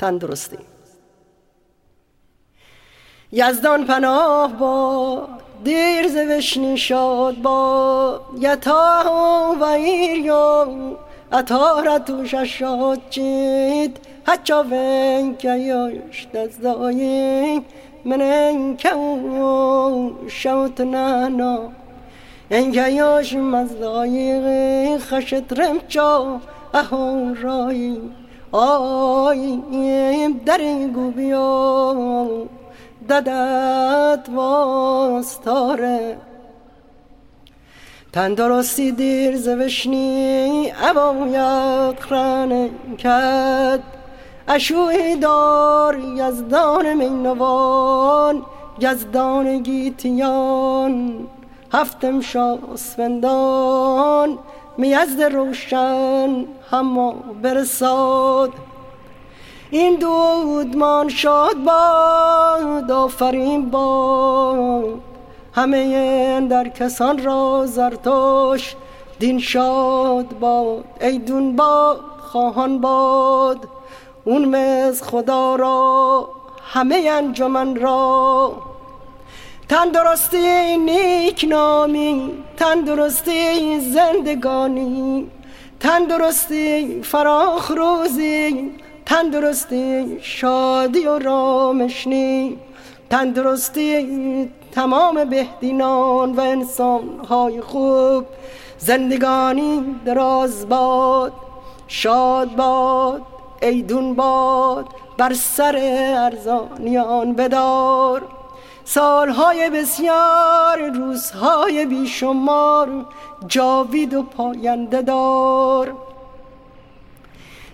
تندرستی. یزدان پناه با دیر زوشنی شاد با یتا و ایریو اتارتوش شاد چید هچا ونکه یاش دزدایی من انکه شوت نانا. انکه یاش مزدایی خشت رمچا اهو رایی. آی در گوبیا ددت واستاره. تندرستی دیر زوشنی ابا خرانه کد اشوی دار یزدان مینوان یزدان گیتیان. هفتم شاسفندان می‌زد روشن همه برساد. این دودمان شاد باد آفرین باد. همه در کسان را زرتوش دین شاد باد. ایدون باد خواهان باد اون مز خدا را همه انجمن را. تندرستی نیک نامی تندرستی زندگانی تندرستی فراخ روزی تندرستی شادی و رامشنی تندرستی تمام بهدینان و انسانهای خوب. زندگانی دراز باد شاد باد ایدون باد بر سر ارزانیان بدار. سالهای بسیار روزهای بیشمار جاوید و پاینده دار.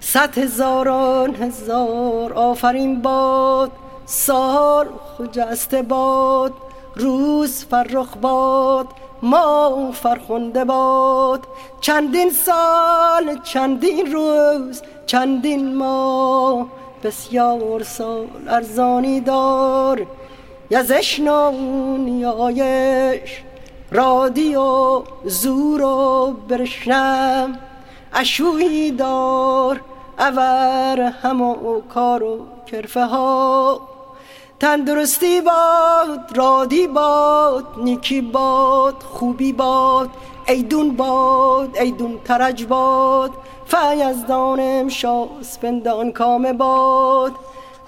صد هزاران هزار آفرین باد سال خجسته باد روز فرخ باد ما فرخنده باد. چندین سال چندین روز چندین ما بسیار سال ارزانی دار. یزشنا نیایش رادیو زور و برشنم اشوی دار اور همو کار و کرفه ها. تندرستی باد رادی باد نیکی باد خوبی باد. ایدون باد ایدون ترج باد. فیزدانم شاس پندان کام باد.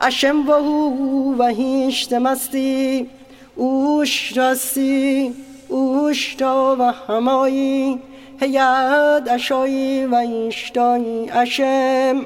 اشم و هو و هیشت مستی اوش رستی اوش تا و همایی هید اشایی و ایشتایی اشم